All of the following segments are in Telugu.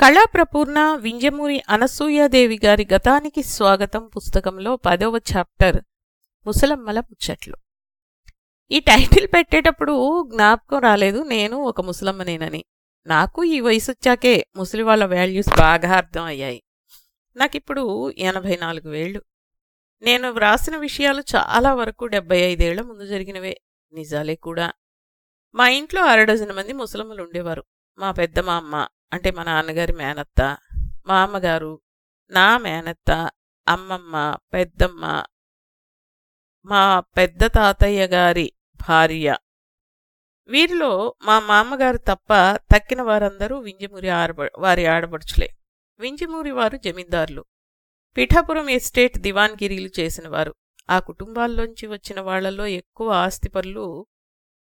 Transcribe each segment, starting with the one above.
కళాప్రపూర్ణ వింజమూరి అనసూయాదేవి గారి గతానికి స్వాగతం పుస్తకంలో పదవ చాప్టర్ ముసలమ్మల ముచ్చట్లు. ఈ టైటిల్ పెట్టేటప్పుడు జ్ఞాపకం రాలేదు నేను ఒక ముసలమ్మనేనని. నాకు ఈ వయసు వచ్చాకే ముసలి వాళ్ళ వాల్యూస్ బాగా అర్థం అయ్యాయి. నాకిప్పుడు ఎనభై నాలుగు వేళ్ళు. నేను వ్రాసిన విషయాలు చాలా వరకు డెబ్బై ఐదేళ్ళ ముందు జరిగినవే నిజాలే కూడా. మా ఇంట్లో అరడజన మంది ముసలమ్మలు ఉండేవారు. మా పెద్ద మా అమ్మ అంటే మా నాన్నగారి మేనత్త మా అమ్మగారు నా మేనత్త అమ్మమ్మ పెద్దమ్మ మా పెద్ద తాతయ్య గారి భార్య. వీరిలో మా మామగారు తప్ప తక్కిన వారందరూ వింజమూరి ఆడబ వారి ఆడబడుచులే వింజమూరి వారు జమీందారులు. పిఠాపురం ఎస్టేట్ దివాన్గిరీలు చేసినవారు ఆ కుటుంబాల్లోంచి వచ్చిన వాళ్ళలో ఎక్కువ ఆస్తిపరులు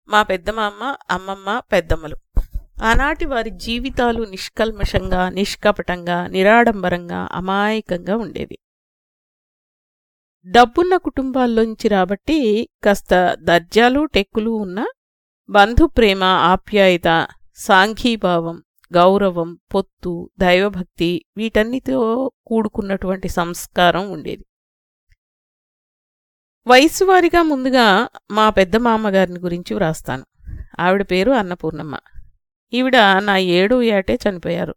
మా పెద్దమామ అమ్మమ్మ పెద్దమ్మలు. ఆనాటి వారి జీవితాలు నిష్కల్మషంగా నిష్కపటంగా నిరాడంబరంగా అమాయకంగా ఉండేవి. డబ్బున్న కుటుంబాల్లోంచి రాబట్టి కాస్త దర్జాలు టెక్కులు ఉన్న బంధుప్రేమ ఆప్యాయత సాంఘీభావం గౌరవం పొత్తు దైవభక్తి వీటన్నిటితో కూడుకున్నటువంటి సంస్కారం ఉండేది. వయసువారిగా ముందుగా మా పెద్ద మామగారిని గురించి వ్రాస్తాను. ఆవిడ పేరు అన్నపూర్ణమ్మ. ఈవిడ నా ఏడో ఏటే చనిపోయారు.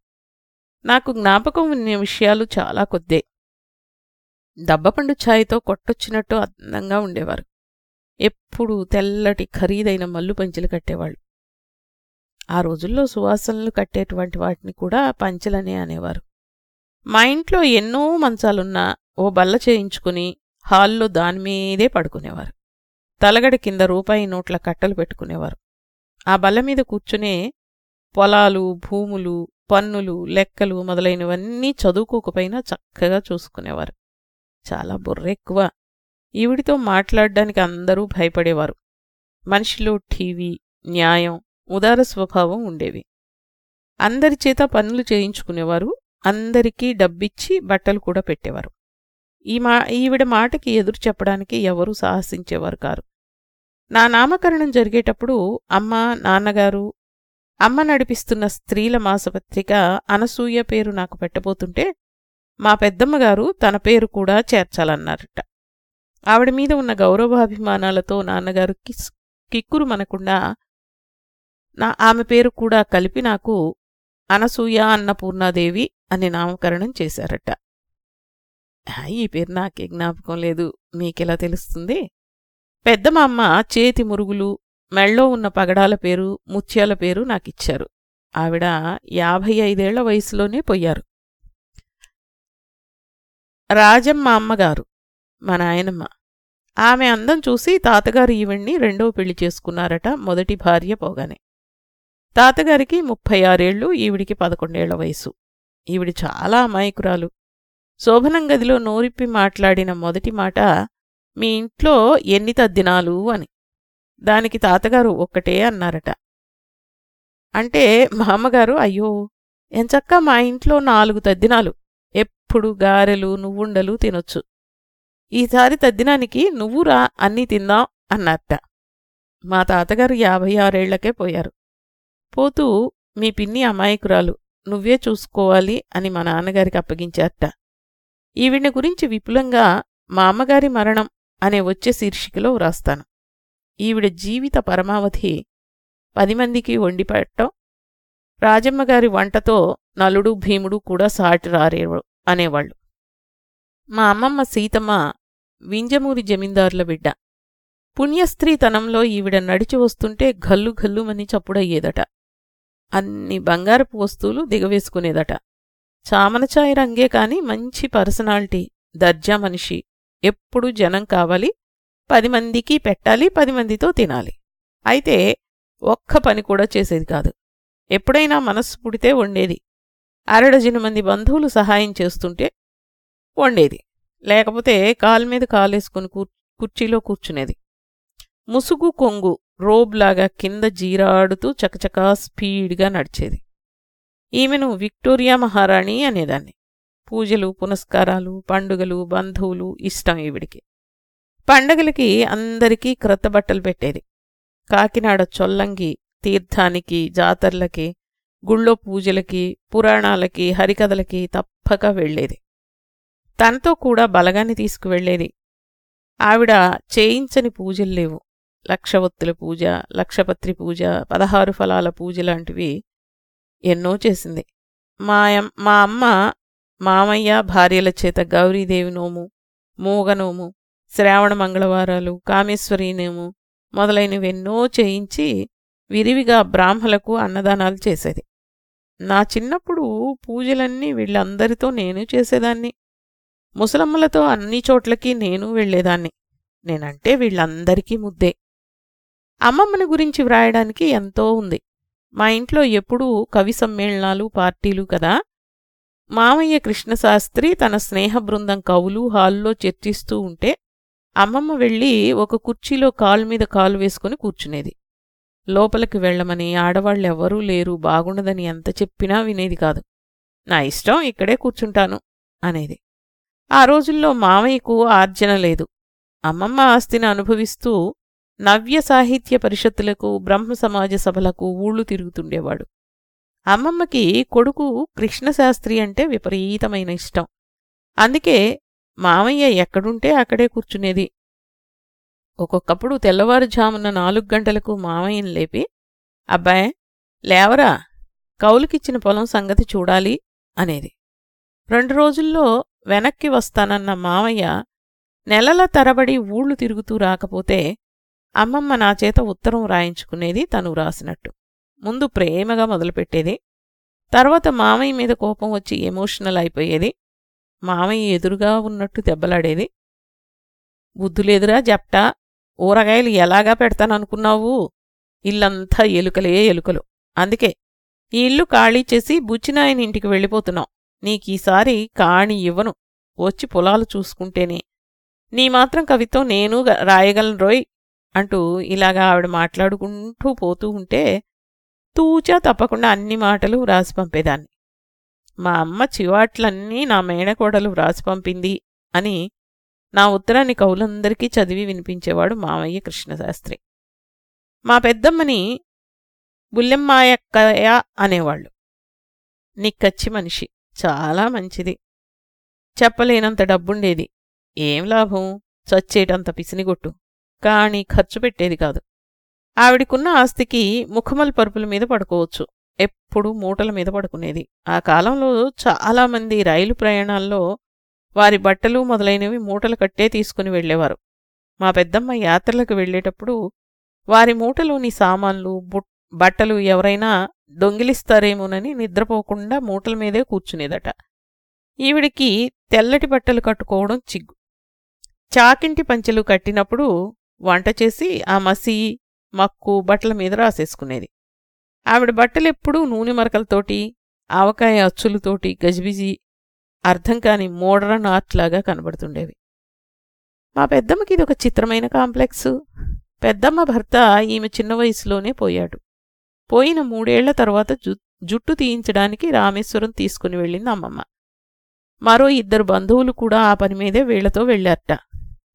నాకు జ్ఞాపకం ఉన్న విషయాలు చాలా కొద్దే. దబ్బపండు ఛాయ్తో కొట్టొచ్చినట్టు అందంగా ఉండేవారు. ఎప్పుడూ తెల్లటి ఖరీదైన మల్లు పంచెలు కట్టేవాళ్ళు. ఆ రోజుల్లో సువాసనలు కట్టేటువంటి వాటిని కూడా పంచెలనే అనేవారు. మా ఇంట్లో ఎన్నో మంచాలున్నా ఓ బల్ల చేయించుకుని హాల్లో దానిమీదే పడుకునేవారు. తలగడ కింద రూపాయి నోట్ల కట్టలు పెట్టుకునేవారు. ఆ బల్ల మీద కూర్చునే పొలాలు భూములు పన్నులు లెక్కలు మొదలైనవన్నీ చదువుకోకపోయినా చక్కగా చూసుకునేవారు. చాలా బుర్రెక్కువ. ఈవిడితో మాట్లాడడానికి అందరూ భయపడేవారు. మనిషిలో టీవీ న్యాయం ఉదార స్వభావం ఉండేవి. అందరి చేత పనులు చేయించుకునేవారు. అందరికీ డబ్బిచ్చి బట్టలు కూడా పెట్టేవారు. ఈ మా ఈవిడ మాటకి ఎదురు చెప్పడానికి ఎవరూ సాహసించేవారు కారు. నా నామకరణం జరిగేటప్పుడు అమ్మ నాన్నగారు అమ్మ నడిపిస్తున్న స్త్రీల మాసపత్రిక అనసూయ పేరు నాకు పెట్టబోతుంటే మా పెద్దమ్మగారు తన పేరు కూడా చేర్చాలన్నారట. ఆవిడ మీద ఉన్న గౌరవాభిమానాలతో నాన్నగారు కిస్ కిక్కురు మనకుండా నా ఆమె పేరు కూడా కలిపి నాకు అనసూయ అన్నపూర్ణాదేవి అని నామకరణం చేశారట. ఈ పేరు నాకే జ్ఞాపకం లేదు. మీకెలా తెలుస్తుంది? పెద్దమ్మ అమ్మ చేతి మురుగులు మెళ్ళో ఉన్న పగడాల పేరు ముత్యాల పేరు నాకిచ్చారు. ఆవిడ యాభై ఐదేళ్ళ వయసులోనే పోయారు. రాజమ్మ అమ్మగారు మా నాయనమ్మ. ఆమె అందం చూసి తాతగారు ఈవిడ్ని రెండవ పెళ్ళి చేసుకున్నారట మొదటి భార్య పోగానే. తాతగారికి ముప్పై ఆరేళ్ళు ఈవిడికి పదకొండేళ్ళ వయసు. ఈవిడి చాలా అమాయకురాలు. శోభనం గదిలో నోరిప్పి మాట్లాడిన మొదటి మాట మీ ఇంట్లో ఎన్ని తద్దినాలు? అని. దానికి తాతగారు ఒక్కటే అన్నారట. అంటే మా అమ్మగారు అయ్యో ఎంచక్క మా ఇంట్లో నాలుగు తద్దినాలు. ఎప్పుడు గారెలు నువ్వుండలు తినొచ్చు. ఈసారి తద్దినానికి నువ్వురా అన్నీ తిందాం అన్నట్ట మా తాతగారు యాభై ఆరేళ్ళకే పోయారు. పోతూ మీ పిన్ని అమాయకురాలు నువ్వే చూసుకోవాలి అని మా నాన్నగారికి అప్పగించారట. ఈవిడ్ని గురించి విపులంగా మా అమ్మగారి మరణం అనే వచ్చే శీర్షికలో వ్రాస్తాను. ఈవిడ జీవిత పరమావధి పది మందికి వండి రాజమ్మగారి వంటతో నలుడు భీముడు కూడా సాటి రారేవు అనేవాళ్ళు. మా అమ్మమ్మ సీతమ్మ వింజమూరి జమీందారుల బిడ్డ. పుణ్యస్త్రీతనంలో ఈవిడ నడిచి వస్తుంటే ఘల్లు ఘల్లుమని చప్పుడయ్యేదట. అన్ని బంగారపు వస్తువులు దిగవేసుకునేదట. చామనచాయ రంగే కాని మంచి పర్సనాలిటీ దర్జా మనిషి ఎప్పుడు జనం కావాలి పది మందికి పెట్టాలి పది మందితో తినాలి. అయితే ఒక్క పని కూడా చేసేది కాదు. ఎప్పుడైనా మనస్సు పుడితే వండేది. అరడజను మంది బంధువులు సహాయం చేస్తుంటే వండేది. లేకపోతే కాలు మీద కాలేసుకుని కుర్చీలో కూర్చునేది. ముసుగు కొంగు రోబ్లాగా కింద జీరాడుతూ చకచకా స్పీడ్గా నడిచేది. ఈమెను విక్టోరియా మహారాణి అనేదాన్ని. పూజలు పునస్కారాలు పండుగలు బంధువులు ఇష్టం ఈవిడికి. పండగలకి అందరికీ క్రొత్త బట్టలు పెట్టేది. కాకినాడ చొల్లంగి తీర్థానికి జాతర్లకి గుళ్ళో పూజలకి పురాణాలకి హరికథలకి తప్పక వెళ్ళేది. తనతో కూడా బలగాన్ని తీసుకువెళ్ళేది ఆవిడ చేయించని పూజలు లేవు. లక్షవత్తుల పూజ లక్షపత్రి పూజ పదహారు ఫలాల పూజ లాంటివి ఎన్నో చేసింది. మా మా అమ్మ మామయ్య భార్యల చేత గౌరీదేవి నోము మూగనోము శ్రావణ మంగళవారాలు కామేశ్వరీనేము మొదలైనవెన్నో చేయించి విరివిగా బ్రాహ్మలకు అన్నదానాలు చేసేది. నా చిన్నప్పుడు పూజలన్నీ వీళ్ళందరితో నేను చేసేదాన్ని. ముసలమ్మలతో అన్ని చోట్లకి నేను వెళ్ళేదాన్ని. నేనంటే వీళ్ళందరికీ ముద్దే. అమ్మమ్మని గురించి వ్రాయడానికి ఎంతో ఉంది. మా ఇంట్లో ఎప్పుడూ కవి సమ్మేళనాలు పార్టీలు కదా. మామయ్య కృష్ణశాస్త్రి తన స్నేహ బృందం కవులు హాల్లో చర్చిస్తూ ఉంటే అమ్మమ్మ వెళ్ళి ఒక కుర్చీలో కాలు మీద కాలు వేసుకుని కూర్చునేది. లోపలికి వెళ్ళమని ఆడవాళ్ళెవ్వరూ లేరు బాగుండదని ఎంత చెప్పినా వినేది కాదు. నా ఇష్టం ఇక్కడే కూర్చుంటాను అనేది. ఆ రోజుల్లో మామయ్యకు ఆర్జన లేదు. అమ్మమ్మ ఆస్తిని అనుభవిస్తూ నవ్య సాహిత్య పరిషత్తులకు బ్రహ్మ సమాజ సభలకు ఊళ్ళు తిరుగుతుండేవాడు. అమ్మమ్మకి కొడుకు కృష్ణశాస్త్రి అంటే విపరీతమైన ఇష్టం. అందుకే మామయ్య ఎక్కడుంటే అక్కడే కూర్చునేది. ఒక్కొక్కప్పుడు తెల్లవారుజామున నాలుగు గంటలకు మామయ్యని లేపి అబ్బాయ్ లేవరా కౌలుకిచ్చిన పొలం సంగతి చూడాలి అనేది. రెండు రోజుల్లో వెనక్కి వస్తానన్న మామయ్య నెలల తరబడి ఊళ్ళు తిరుగుతూ రాకపోతే అమ్మమ్మ నా చేత ఉత్తరం రాయించుకునేది తను రాసినట్టు. ముందు ప్రేమగా మొదలుపెట్టేది. తర్వాత మామయ్య మీద కోపం వచ్చి ఎమోషనల్ అయిపోయేది. మామయ్య ఎదురుగా ఉన్నట్టు దెబ్బలాడేది. బుద్ధులేదురా జప్ట ఊరగాయలు ఎలాగా పెడతాననుకున్నావు? ఇల్లంతా ఎలుకలే ఎలుకలు. అందుకే ఈ ఇల్లు ఖాళీ చేసి బుచ్చినాయన ఇంటికి వెళ్ళిపోతున్నాం. నీకీసారి కాణి ఇవ్వను. వచ్చి పొలాలు చూసుకుంటేనే. నీ మాత్రం కవిత్వం నేను రాయగలను రోయ్ అంటూ ఇలాగా ఆవిడ మాట్లాడుకుంటూ పోతూ ఉంటే తూచా తప్పకుండా అన్ని మాటలు రాసి పంపేదాన్ని. మా అమ్మ చివాట్లన్నీ నా మేనకోడలు వ్రాసి పంపింది అని నా ఉత్తరాన్ని కవులందరికీ చదివి వినిపించేవాడు మామయ్య కృష్ణశాస్త్రి. మా పెద్దమ్మని బుల్లెమ్మాయక్కయ అనేవాళ్ళు. నిక్కచ్చి మనిషి చాలా మంచిది. చెప్పలేనంత డబ్బుండేది. ఏం లాభం? చచ్చేటంత పిసినిగొట్టు. కాని ఖర్చు పెట్టేది కాదు. ఆవిడికున్న ఆస్తికి ముఖమల్ పరుపుల మీద పడుకోవచ్చు. ఎప్పుడూ మూటల మీద పడుకునేది. ఆ కాలంలో చాలామంది రైలు ప్రయాణాల్లో వారి బట్టలు మొదలైనవి మూటలు కట్టే తీసుకుని వెళ్ళేవారు. మా పెద్దమ్మ యాత్రలకు వెళ్ళేటప్పుడు వారి మూటలోని సామాన్లు బుట్ బట్టలు ఎవరైనా దొంగిలిస్తారేమోనని నిద్రపోకుండా మూటల మీదే కూర్చునేదట. ఈవిడికి తెల్లటి బట్టలు కట్టుకోవడం చిగ్గు. చాకింటి పంచెలు కట్టినప్పుడు వంట చేసి ఆ మసి మక్కు బట్టల మీద రాసేసుకునేది. ఆవిడ బట్టలెప్పుడూ నూనె మరకలతోటి ఆవకాయ అచ్చులతోటి గజిబిజి అర్థం కాని మోడరన్ ఆర్ట్ లాగా కనబడుతుండేవి మా పెద్దమ్మకి ఇది ఒక చిత్రమైన కాంప్లెక్స్. పెద్దమ్మ భర్త ఈమె చిన్న వయసులోనే పోయాడు. పోయిన మూడేళ్ళ తర్వాత జు- జుట్టు తీయించడానికి రామేశ్వరం తీసుకుని వెళ్ళింది అమ్మమ్మ. మరో ఇద్దరు బంధువులు కూడా ఆ పని మీదే వీళ్ళతో వెళ్ళారట.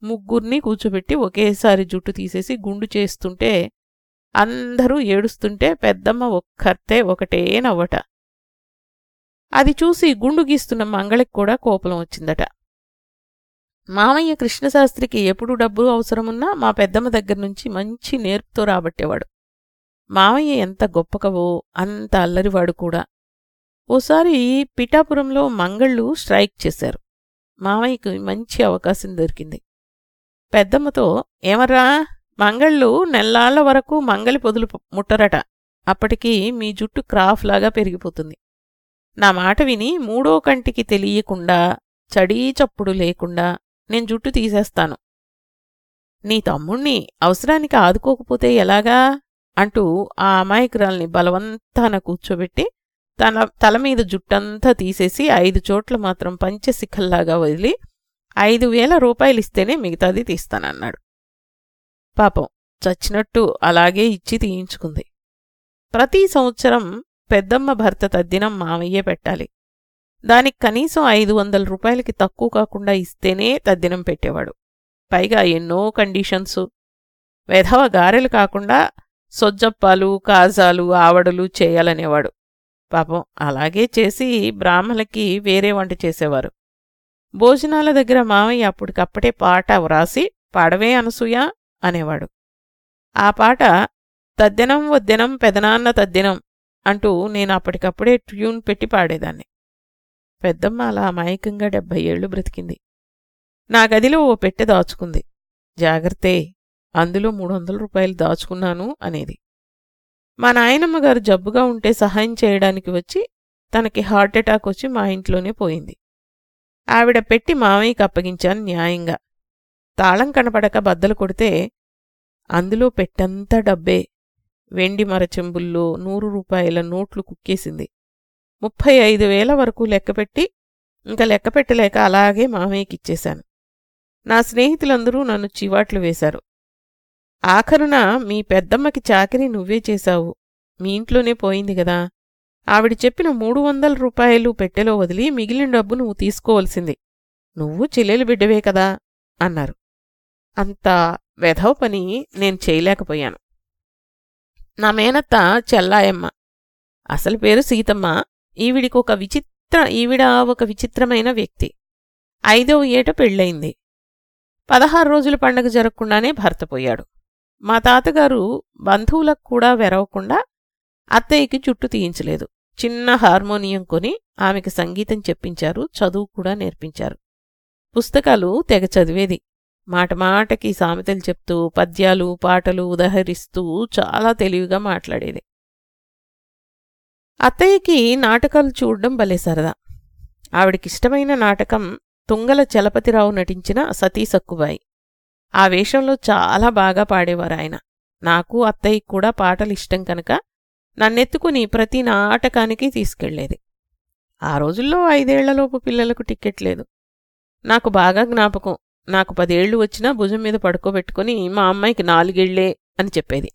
ముగ్గురిని కూర్చోబెట్టి ఒకేసారి జుట్టు తీసేసి గుండు చేస్తుంటే అందరూ ఏడుస్తుంటే పెద్దమ్మ ఒక్కర్తే ఒకటే నవ్వట. అది చూసి గుండు గీస్తున్న మంగళకి కూడా కోపం వచ్చిందట. మామయ్య కృష్ణశాస్త్రికి ఎప్పుడు డబ్బు అవసరమున్నా మా పెద్దమ్మ దగ్గర నుంచి మంచి నేర్పుతో రాబట్టేవాడు. మామయ్య ఎంత గొప్పకవో అంత అల్లరివాడు కూడా. ఓసారి పిఠాపురంలో మంగళ్ళు స్ట్రైక్ చేశారు. మామయ్యకి మంచి అవకాశం దొరికింది. పెద్దమ్మతో ఏమర్రా? మంగళ్ళు నెల్లాళ్ళ వరకు మంగలి పొదులు ముట్టరట. అప్పటికి మీ జుట్టు క్రాఫ్ లాగా పెరిగిపోతుంది. నా మాట విని మూడో కంటికి తెలియకుండా చడీ చప్పుడు లేకుండా నేను జుట్టు తీసేస్తాను. నీ తమ్ముణ్ణి అవసరానికి ఆదుకోకపోతే ఎలాగా? అంటూ ఆ అమాయకురాల్ని బలవంతాన కూర్చోబెట్టి తన తల మీద జుట్టంతా తీసేసి ఐదు చోట్ల మాత్రం పంచశిఖల్లాగా వదిలి ఐదు వేల రూపాయలు ఇస్తేనే మిగతాది తీస్తానన్నాడు. పాపం చచ్చినట్టు అలాగే ఇచ్చి తీయించుకుంది. ప్రతి సంవత్సరం పెద్దమ్మ భర్త తద్దినం మామయ్యే పెట్టాలి. దానికి కనీసం ఐదు వందల రూపాయలకి తక్కువ కాకుండా ఇస్తేనే తద్దినం పెట్టేవాడు. పైగా ఎన్నో కండిషన్సు. వెధవ గారెలు కాకుండా సొజ్జప్పాలు కాజాలు ఆవడలు చేయాలనేవాడు. పాపం అలాగే చేసి బ్రాహ్మలకి వేరే వంట చేసేవారు. భోజనాల దగ్గర మామయ్య అప్పటికప్పుడే పాట వ్రాసి పాడవే అనసూయ అనేవాడు. ఆ పాట తద్దెనం వద్దినం పెదనాన్న తద్దినం అంటూ నేను అప్పటికప్పుడే ట్యూన్ పెట్టి పాడేదాన్ని. పెద్దమ్మ అలా అమాయకంగా డెబ్భై ఏళ్ళు బ్రతికింది. నా గదిలో ఓ పెట్టె దాచుకుంది. జాగ్రత్తే అందులో మూడు వందల రూపాయలు దాచుకున్నాను అనేది. మా నాయనమ్మ గారు జబ్బుగా ఉంటే సహాయం చేయడానికి వచ్చి తనకి హార్ట్ అటాక్ వచ్చి మా ఇంట్లోనే పోయింది. ఆవిడ పెట్టి మామయ్యకి అప్పగించాను న్యాయంగా. తాళం కనపడక బద్దలు కొడితే అందులో పెట్టంతా డబ్బే. వెండి మరచెంబుల్లో నూరు రూపాయల నోట్లు కుక్కేసింది. ముప్పై ఐదు వేల వరకు లెక్కపెట్టి ఇంకా లెక్కపెట్టలేక అలాగే మామయ్యకిచ్చేశాను నా స్నేహితులందరూ నన్ను చివాట్లు వేశారు. ఆఖరున మీ పెద్దమ్మకి చాకరీ నువ్వే చేశావు. మీ ఇంట్లోనే పోయింది కదా. ఆవిడ చెప్పిన మూడు వందల రూపాయలు పెట్టెలో వదిలి మిగిలిన డబ్బు నువ్వు తీసుకోవలసింది. నువ్వు చెల్లెలు బిడ్డవే కదా అన్నారు. అంత వెధవ పని నేను చేయలేకపోయాను. నా మేనత్త చెల్లాయమ్మ. అసలు పేరు సీతమ్మ. ఈవిడికి ఒక విచిత్ర ఈవిడ ఒక విచిత్రమైన వ్యక్తి. ఐదవ ఏట పెళ్ళయింది. పదహారు రోజుల పండగ జరగకుండానే భర్త పోయాడు. మా తాతగారు బంధువులకు కూడా వెరవకుండా అత్తయ్యకి చుట్టు తీయించలేదు. చిన్న హార్మోనియం కొని ఆమెకి సంగీతం చెప్పించారు చదువు కూడా నేర్పించారు. పుస్తకాలు తెగ చదివేది. మాట మాటకి సామెతలు చెప్తూ పద్యాలు పాటలు ఉదహరిస్తూ చాలా తెలివిగా మాట్లాడేది. అత్తయ్యకి నాటకాలు చూడడం భలే సరదా. ఆవిడకిష్టమైన నాటకం తుంగల చలపతిరావు నటించిన సతీ సక్కుబాయి. ఆ వేషంలో చాలా బాగా పాడేవారు ఆయన. నాకు అత్తయ్యకి కూడా పాటలు ఇష్టం కనుక నన్నెత్తుకుని ప్రతి నాటకానికి తీసుకెళ్ళేది. ఆ రోజుల్లో ఐదేళ్ళలోపు పిల్లలకు టిక్కెట్ లేదు. నాకు బాగా జ్ఞాపకం. నాకు పదేళ్ళు వచ్చినా భుజం మీద పడుకోబెట్టుకుని మా అమ్మాయికి నాలుగేళ్ళే అని చెప్పేది.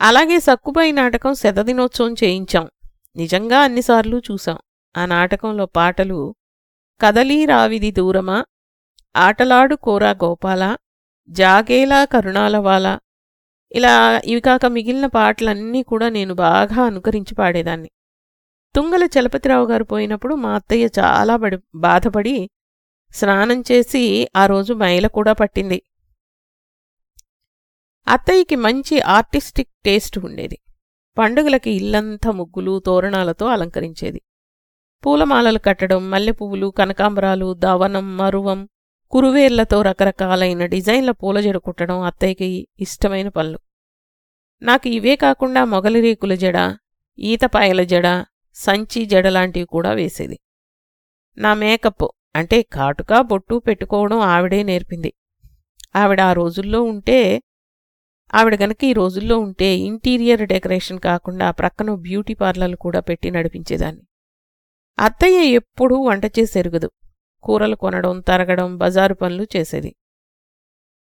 అలాగే సక్కుబాయి నాటకం శతదినోత్సవం చేయించాం. నిజంగా అన్నిసార్లు చూశాం. ఆ నాటకంలో పాటలు కదలీ రావిది దూరమా ఆటలాడు కోరా గోపాల జాగేలా కరుణాలవాల. ఇలా ఇవి కాక మిగిలిన పాటలన్నీ కూడా నేను బాగా అనుకరించి పాడేదాన్ని. తుంగల చలపతిరావు గారు పోయినప్పుడు మా అత్తయ్య చాలా బడి బాధపడి స్నానం చేసి ఆ రోజు మైల కూడా పట్టింది. అత్తయ్యకి మంచి ఆర్టిస్టిక్ టేస్ట్ ఉండేది. పండుగలకి ఇల్లంతా ముగ్గులు తోరణాలతో అలంకరించేది. పూలమాలలు కట్టడం మల్లెపువ్వులు కనకాంబరాలు దవనం మరువం కురువేర్లతో రకరకాలైన డిజైన్ల పూలజడ కుట్టడం అత్తయ్యకి ఇష్టమైన పనులు. నాకు ఇవే కాకుండా మొగలిరేకుల జడ ఈతపాయల జడ సంచి జడ లాంటివి కూడా వేసేది. నా మేకప్ అంటే కాటుక బొట్టు పెట్టుకోవడం ఆవిడే నేర్పింది. ఆవిడ ఆ రోజుల్లో ఉంటే ఆవిడ గనక ఈ రోజుల్లో ఉంటే ఇంటీరియర్ డెకరేషన్ కాకుండా ప్రక్కన బ్యూటీ పార్లర్లు కూడా పెట్టి నడిపించేదాన్ని. అత్తయ్య ఎప్పుడూ వంట చేసి ఎరుగదు. కూరలు కొనడం తరగడం బజారు పనులు చేసేది.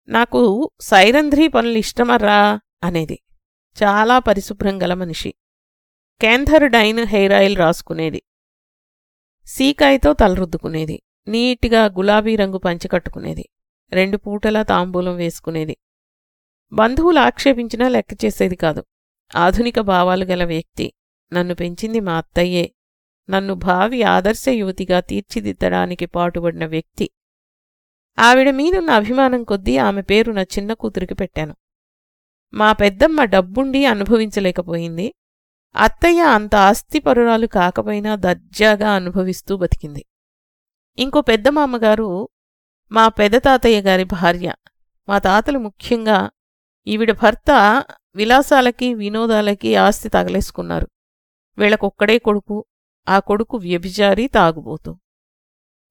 నాకు సైరంధ్రీ పనులు ఇష్టమర్రా అనేది. చాలా పరిశుభ్రం గల మనిషి. కేంధర్ డైన్ హెయిర్ ఆయిల్ రాసుకునేది. సీకాయతో తలరుద్దుకునేది. నీట్గా గులాబీ రంగు పంచి కట్టుకునేది. రెండు పూటలా తాంబూలం వేసుకునేది. బంధువులు ఆక్షేపించినా లెక్క చేసేది కాదు. ఆధునిక భావాలు గల వ్యక్తి. నన్ను పెంచింది మా అత్తయ్యే. నన్ను భావి ఆదర్శ యువతిగా తీర్చిదిద్దడానికి పాటుపడిన వ్యక్తి. ఆవిడ మీదున్న అభిమానం కొద్దీ ఆమె పేరు నా చిన్న కూతురికి పెట్టాను. మా పెద్దమ్మ డబ్బుండి అనుభవించలేకపోయింది. అత్తయ్య అంత ఆస్తిపరురాలు కాకపోయినా దర్జాగా అనుభవిస్తూ బతికింది. ఇంకో పెద్ద మామగారు మా పెద్ద తాతయ్య గారి భార్య. మా తాతలు ముఖ్యంగా ఈవిడ భర్త విలాసాలకి వినోదాలకి ఆస్తి తగలేసుకున్నారు. వీళ్ళకొక్కడే కొడుకు. ఆ కొడుకు వ్యభిచారి తాగుబోతు.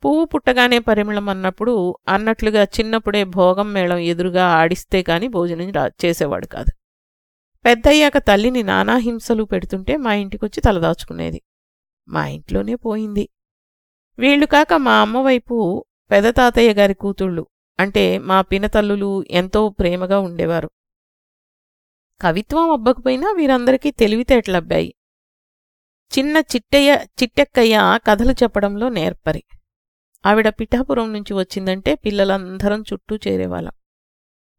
పువ్వు పుట్టగానే పరిమళం అన్నప్పుడు అన్నట్లుగా చిన్నప్పుడే భోగం మేళం ఎదురుగా ఆడిస్తే కాని భోజనం చేసేవాడు కాదు. పెద్దయ్యాక తల్లిని నానా హింసలు పెడుతుంటే మా ఇంటికొచ్చి తలదాచుకునేది. మా ఇంట్లోనే పోయింది. వీళ్ళు కాక మా అమ్మవైపు పెద తాతయ్య గారి కూతుళ్ళు అంటే మా పినతల్లులు ఎంతో ప్రేమగా ఉండేవారు. కవిత్వం అబ్బకపోయినా వీరందరికీ తెలివితేటలబ్బాయి. చిన్న చిట్టయ్య చిట్టెక్కయ్య కథలు చెప్పడంలో నేర్పరి. ఆవిడ పిఠాపురం నుంచి వచ్చిందంటే పిల్లలందరం చుట్టూ చేరేవాళ్ళం.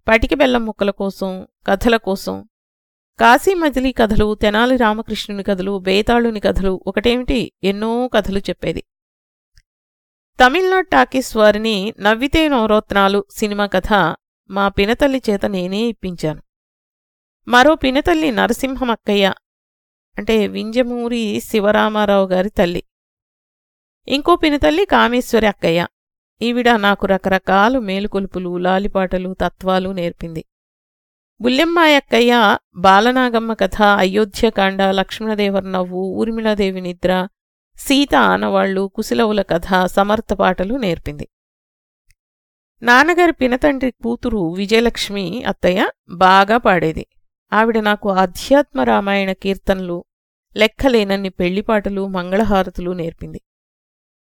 పటికి బెల్లం ముక్కల కోసం కథల కోసం కాశీ మజిలీ కథలు తెనాలి రామకృష్ణుని కథలు బేతాళుని కథలు ఒకటేమిటి ఎన్నో కథలు చెప్పేది. తమిళనాడు టాకీస్ వారిని నవ్వితే నవరత్నాలు సినిమా కథ మా పినతల్లి చేత నేనే ఇప్పించాను. మరో పినతల్లి నరసింహమక్కయ్య అంటే వింజమూరి శివరామారావు గారి తల్లి. ఇంకో పినతల్లి కామేశ్వరి అక్కయ్య. ఈవిడ నాకు రకరకాలు మేలుకొలుపులు లాలిపాటలు తత్వాలు నేర్పింది. బుల్లెమ్మాయక్కయ్య బాలనాగమ్మ కథ అయోధ్యకాండ లక్ష్మణదేవర నవ్వు ఊర్మిళాదేవి నిద్ర సీత ఆనవాళ్ళు కుశలవుల కథ సమర్థ పాటలు నేర్పింది. నాన్నగారి పినతండ్రి కూతురు విజయలక్ష్మి అత్తయ్య బాగా పాడేది. ఆవిడ నాకు ఆధ్యాత్మ రామాయణ కీర్తనలు లెక్కలేనన్ని పెళ్ళిపాటలు మంగళహారతులు నేర్పింది.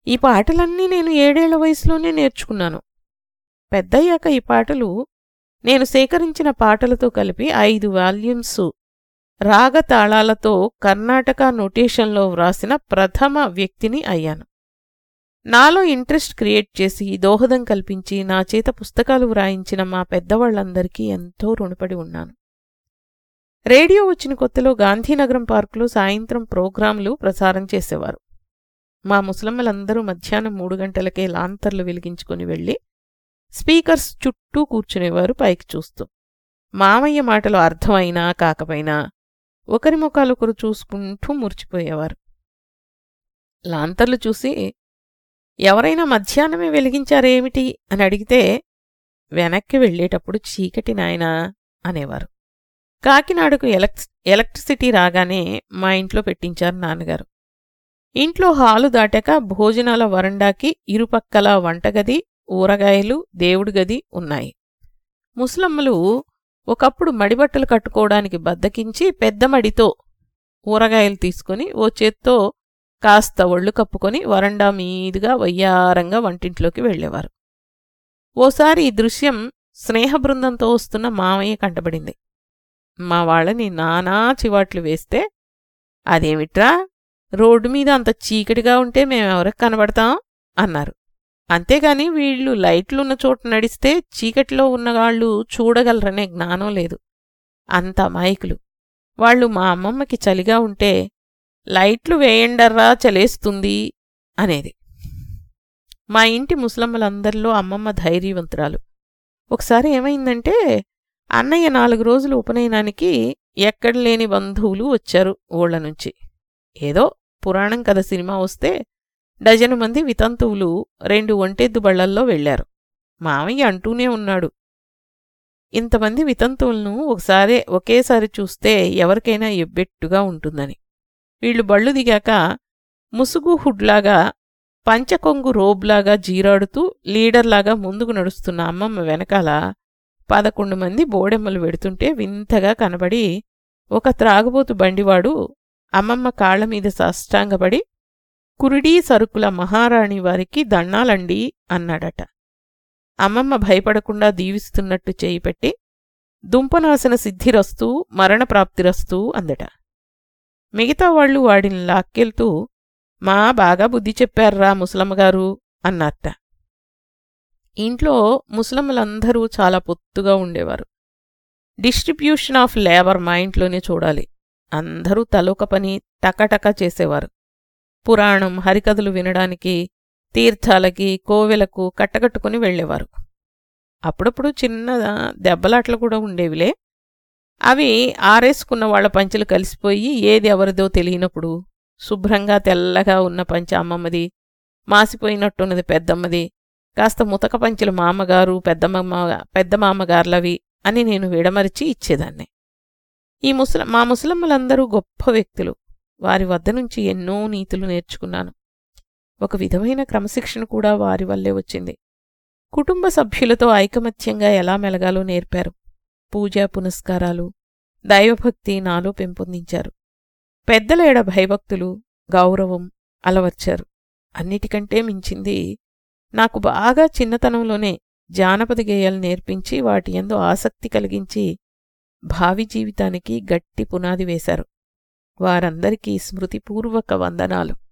ఈ పాటలన్నీ నేను ఏడేళ్ళ వయసులోనే నేర్చుకున్నాను. పెద్దయ్యాక ఈ పాటలు నేను సేకరించిన పాటలతో కలిపి ఐదు వాల్యూమ్స్ రాగతాళాలతో కర్ణాటక నొటేషన్లో వ్రాసిన ప్రథమ వ్యక్తిని అయ్యాను. నాలో ఇంట్రెస్ట్ క్రియేట్ చేసి దోహదం కల్పించి నా చేత పుస్తకాలు వ్రాయించిన మా పెద్దవాళ్ళందరికీ ఎంతో రుణపడి ఉన్నాను. రేడియో వచ్చిన కొత్తలో గాంధీనగరం పార్కులో సాయంత్రం ప్రోగ్రాంలు ప్రసారం చేసేవారు. మా ముసలమ్మలందరూ మధ్యాహ్నం మూడు గంటలకే లాంతర్లు వెలిగించుకుని వెళ్ళి స్పీకర్స్ చుట్టూ కూర్చునేవారు పైకి చూస్తూ. మామయ్య మాటలు అర్థమైనా కాకపోయినా ఒకరి ముఖాలొకరు చూసుకుంటూ మురిచిపోయేవారు. లాంతర్లు చూసి ఎవరైనా మధ్యాహ్నమే వెలిగించారేమిటి? అని అడిగితే వెనక్కి వెళ్ళేటప్పుడు చీకటి నాయనా అనేవారు. కాకినాడకు ఎలక్ట్రిసిటీ రాగానే మా ఇంట్లో పెట్టించారు నాన్నగారు. ఇంట్లో హాలు దాటాక భోజనాల వరండాకి ఇరుపక్కల వంటగది ఊరగాయలు దేవుడి గది ఉన్నాయి. ముసలమ్మలు ఒకప్పుడు మడిబట్టలు కట్టుకోవడానికి బద్దకించి పెద్ద మడితో ఊరగాయలు తీసుకుని ఓ చేత్తో కాస్త ఒళ్ళు కప్పుకొని వరండా మీదుగా వయ్యారంగా వంటింట్లోకి వెళ్ళేవారు. ఓసారి ఈ దృశ్యం స్నేహబృందంతో వస్తున్న మామయ్య కంటబడింది. మా వాళ్ళని నానా చివాట్లు వేస్తే అదేమిట్రా? రోడ్డు మీద అంత చీకటిగా ఉంటే మేమెవరికి కనబడతాం? అన్నారు. అంతేగాని వీళ్ళు లైట్లున్న చోటు నడిస్తే చీకటిలో ఉన్నవాళ్ళు చూడగలరనే జ్ఞానం లేదు. అంత అమాయకులు. వాళ్ళు మా అమ్మమ్మకి చలిగా ఉంటే లైట్లు వేయండర్రా చలేస్తుంది అనేది. మా ఇంటి ముసలమ్మలందరిలో అమ్మమ్మ ధైర్యవంతురాలు. ఒకసారి ఏమైందంటే అన్నయ్య నాలుగు రోజులు ఉపనయనానికి ఎక్కడ లేని బంధువులు వచ్చారు ఊళ్ళ నుంచి. ఏదో పురాణం కథ సినిమా వస్తే డజను మంది వితంతువులు రెండు ఒంటెద్దు బళ్ళల్లో వెళ్ళారు మామయ్య అంటూనే ఉన్నాడు. ఇంతమంది వితంతువులను ఒకసారి ఒకేసారి చూస్తే ఎవరికైనా ఎబ్బెట్టుగా ఉంటుందని. వీళ్ళు బళ్ళు దిగాక ముసుగు హుడ్లాగా పంచకొంగు రోబ్లాగా జీరాడుతూ లీడర్లాగా ముందుకు నడుస్తున్న అమ్మమ్మ వెనకాల పదకొండు మంది బోడెమ్మలు వెడుతుంటే వింతగా కనబడి ఒక త్రాగుబోతు బండివాడు అమ్మమ్మ కాళ్ళ మీద సాష్టాంగపడి కురుడీ సరుకుల మహారాణి వారికి దణ్ణాలండి అన్నాడట. అమ్మమ్మ భయపడకుండా దీవిస్తున్నట్టు చేయి పెట్టి దుంపనాశన సిద్ధిరస్తూ మరణప్రాప్తిరస్తూ అందట. మిగతా వాళ్ళు వాడిని లాక్కెళ్తూ మా బాగా బుద్ధి చెప్పారా ముసలమ్మగారు అన్నట్ట ఇంట్లో ముసలమ్మలందరూ చాలా పొత్తుగా ఉండేవారు. డిస్ట్రిబ్యూషన్ ఆఫ్ లేబర్ మా ఇంట్లోనే చూడాలి. అందరూ తలొక పని టకటక చేసేవారు. పురాణం హరికథలు వినడానికి తీర్థాలకి కోవెలకు కట్టకట్టుకుని వెళ్ళేవారు. అప్పుడప్పుడు చిన్న దెబ్బలాట్లు కూడా ఉండేవిలే. అవి ఆరేసుకున్న వాళ్ళ పంచెలు కలిసిపోయి ఏది ఎవరిదో తెలియనప్పుడు శుభ్రంగా తెల్లగా ఉన్న పంచె అమ్మమ్మది మాసిపోయినట్టున్నది పెద్దమ్మది కాస్త ముతక పంచెలు మామగారు పెద్దమ్మ పెద్ద మామగార్లవి అని నేను విడమరిచి ఇచ్చేదాన్ని. ఈ ముసల మా ముసలమ్మలందరూ గొప్ప వ్యక్తులు. వారి వద్ద నుంచి ఎన్నో నీతులు నేర్చుకున్నాను. ఒక విధమైన క్రమశిక్షణ కూడా వారి వల్లే వచ్చింది. కుటుంబ సభ్యులతో ఐకమత్యంగా ఎలా మెలగాలో నేర్పారు. పూజా పునస్కారాలు దైవభక్తి నాలో పెంపొందించారు. పెద్దలేడ భయభక్తులు గౌరవం అలవర్చారు. అన్నిటికంటే మించింది నాకు బాగా చిన్నతనంలోనే జానపద గేయాలు నేర్పించి వాటి ఎందు ఆసక్తి కలిగించి భావి జీవితానికి గట్టి పునాది వేశారు. వారందరికీ స్మృతిపూర్వక వందనాలు.